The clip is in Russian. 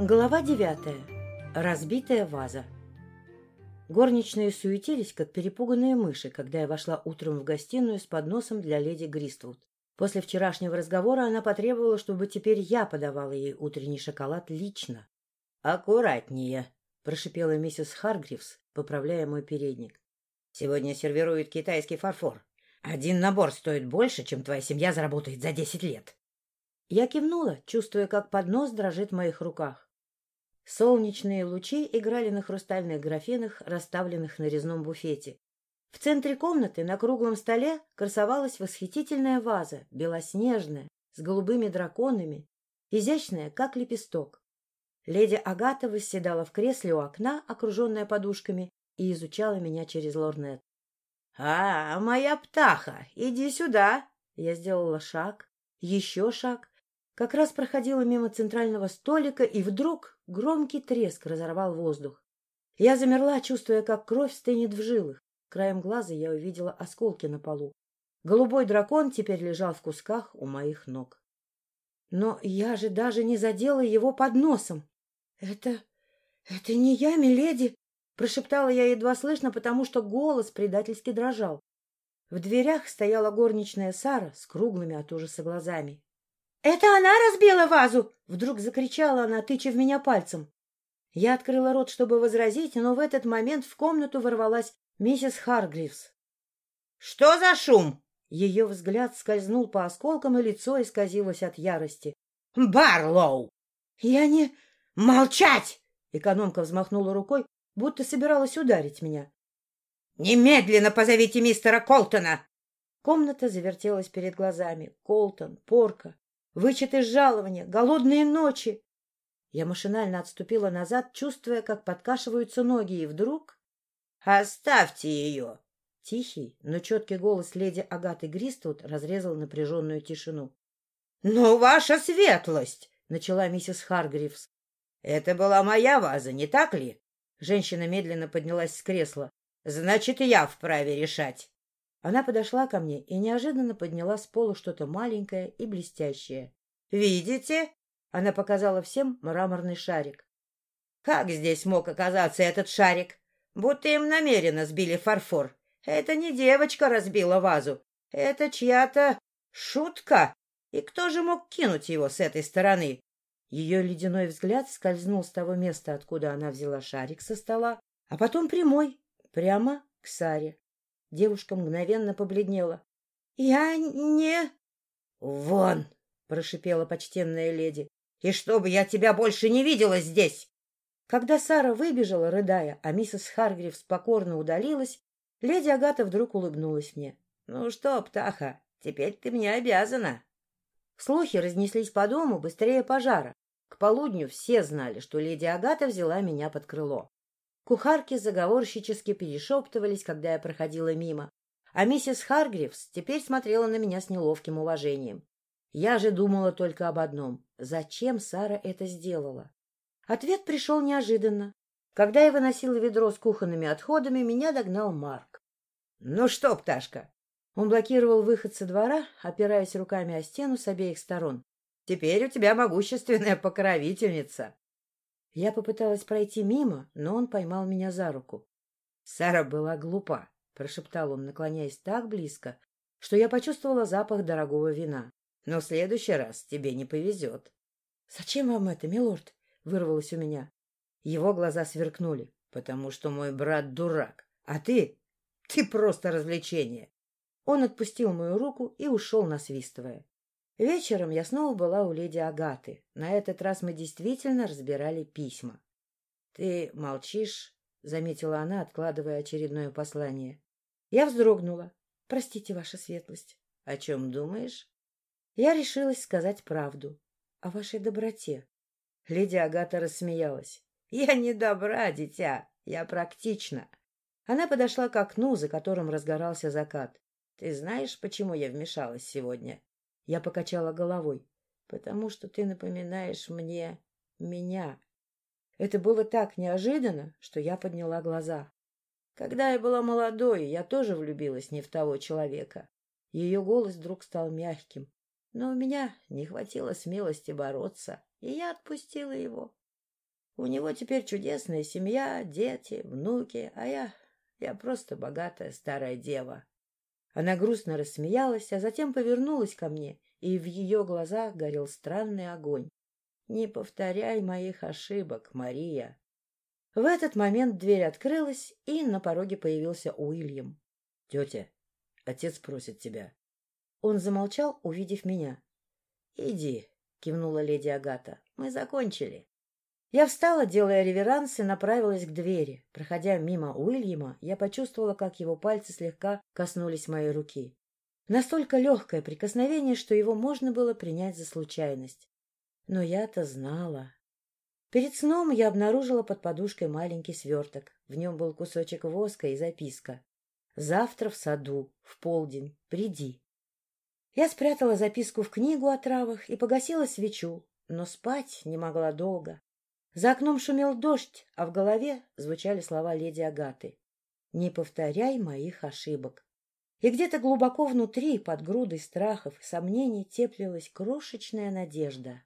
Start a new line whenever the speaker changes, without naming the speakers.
Глава девятая. Разбитая ваза. Горничные суетились, как перепуганные мыши, когда я вошла утром в гостиную с подносом для леди Гриствуд. После вчерашнего разговора она потребовала, чтобы теперь я подавала ей утренний шоколад лично. — Аккуратнее, — прошипела миссис Харгривс, поправляя мой передник. — Сегодня сервируют китайский фарфор. Один набор стоит больше, чем твоя семья заработает за десять лет. Я кивнула, чувствуя, как поднос дрожит в моих руках. Солнечные лучи играли на хрустальных графинах, расставленных на резном буфете. В центре комнаты на круглом столе красовалась восхитительная ваза, белоснежная, с голубыми драконами, изящная, как лепесток. Леди Агата восседала в кресле у окна, окруженная подушками, и изучала меня через лорнет. — А, моя птаха, иди сюда! Я сделала шаг, еще шаг, как раз проходила мимо центрального столика, и вдруг громкий треск разорвал воздух. Я замерла, чувствуя, как кровь стынет в жилах. Краем глаза я увидела осколки на полу. Голубой дракон теперь лежал в кусках у моих ног. Но я же даже не задела его под носом. — Это... это не я, миледи! — прошептала я едва слышно, потому что голос предательски дрожал. В дверях стояла горничная Сара с круглыми от ужаса глазами. «Это она разбила вазу!» — вдруг закричала она, тыча в меня пальцем. Я открыла рот, чтобы возразить, но в этот момент в комнату ворвалась миссис Харгривс. «Что за шум?» Ее взгляд скользнул по осколкам, и лицо исказилось от ярости. «Барлоу!» «Я не...» «Молчать!» Экономка взмахнула рукой, будто собиралась ударить меня. «Немедленно позовите мистера Колтона!» Комната завертелась перед глазами. Колтон, порка, Вычет из жалования, голодные ночи. Я машинально отступила назад, чувствуя, как подкашиваются ноги, и вдруг... — Оставьте ее! Тихий, но четкий голос леди Агаты Гриствуд разрезал напряженную тишину. — Ну, ваша светлость! — начала миссис Харгривс. — Это была моя ваза, не так ли? Женщина медленно поднялась с кресла. — Значит, я вправе решать. Она подошла ко мне и неожиданно подняла с пола что-то маленькое и блестящее. «Видите?» — она показала всем мраморный шарик. «Как здесь мог оказаться этот шарик? Будто им намеренно сбили фарфор. Это не девочка разбила вазу. Это чья-то шутка. И кто же мог кинуть его с этой стороны?» Ее ледяной взгляд скользнул с того места, откуда она взяла шарик со стола, а потом прямой, прямо к Саре. Девушка мгновенно побледнела. — Я не... — Вон! — прошипела почтенная леди. — И чтобы я тебя больше не видела здесь! Когда Сара выбежала, рыдая, а миссис Харгривс покорно удалилась, леди Агата вдруг улыбнулась мне. — Ну что, птаха, теперь ты мне обязана. Слухи разнеслись по дому быстрее пожара. К полудню все знали, что леди Агата взяла меня под крыло. Кухарки заговорщически перешептывались, когда я проходила мимо, а миссис Харгривс теперь смотрела на меня с неловким уважением. Я же думала только об одном — зачем Сара это сделала? Ответ пришел неожиданно. Когда я выносила ведро с кухонными отходами, меня догнал Марк. — Ну что, пташка? Он блокировал выход со двора, опираясь руками о стену с обеих сторон. — Теперь у тебя могущественная покровительница. Я попыталась пройти мимо, но он поймал меня за руку. Сара была глупа, — прошептал он, наклоняясь так близко, что я почувствовала запах дорогого вина. — Но в следующий раз тебе не повезет. — Зачем вам это, милорд? — вырвалось у меня. Его глаза сверкнули. — Потому что мой брат дурак, а ты... ты просто развлечение. Он отпустил мою руку и ушел, насвистывая. Вечером я снова была у леди Агаты. На этот раз мы действительно разбирали письма. — Ты молчишь? — заметила она, откладывая очередное послание. Я вздрогнула. — Простите, ваша светлость. — О чем думаешь? Я решилась сказать правду. О вашей доброте. Леди Агата рассмеялась. — Я не добра, дитя. Я практична. Она подошла к окну, за которым разгорался закат. — Ты знаешь, почему я вмешалась сегодня? — я покачала головой. «Потому что ты напоминаешь мне... меня». Это было так неожиданно, что я подняла глаза. Когда я была молодой, я тоже влюбилась не в того человека. Ее голос вдруг стал мягким. Но у меня не хватило смелости бороться, и я отпустила его. У него теперь чудесная семья, дети, внуки, а я... я просто богатая старая дева. Она грустно рассмеялась, а затем повернулась ко мне, и в ее глазах горел странный огонь. «Не повторяй моих ошибок, Мария!» В этот момент дверь открылась, и на пороге появился Уильям. — Тетя, отец просит тебя. Он замолчал, увидев меня. — Иди, — кивнула леди Агата, — мы закончили. Я встала, делая реверанс, и направилась к двери. Проходя мимо Уильяма, я почувствовала, как его пальцы слегка коснулись моей руки. Настолько легкое прикосновение, что его можно было принять за случайность. Но я-то знала. Перед сном я обнаружила под подушкой маленький сверток. В нем был кусочек воска и записка. «Завтра в саду, в полдень, приди». Я спрятала записку в книгу о травах и погасила свечу, но спать не могла долго. За окном шумел дождь, а в голове звучали слова леди Агаты. «Не повторяй моих ошибок». И где-то глубоко внутри, под грудой страхов и сомнений, теплилась крошечная надежда.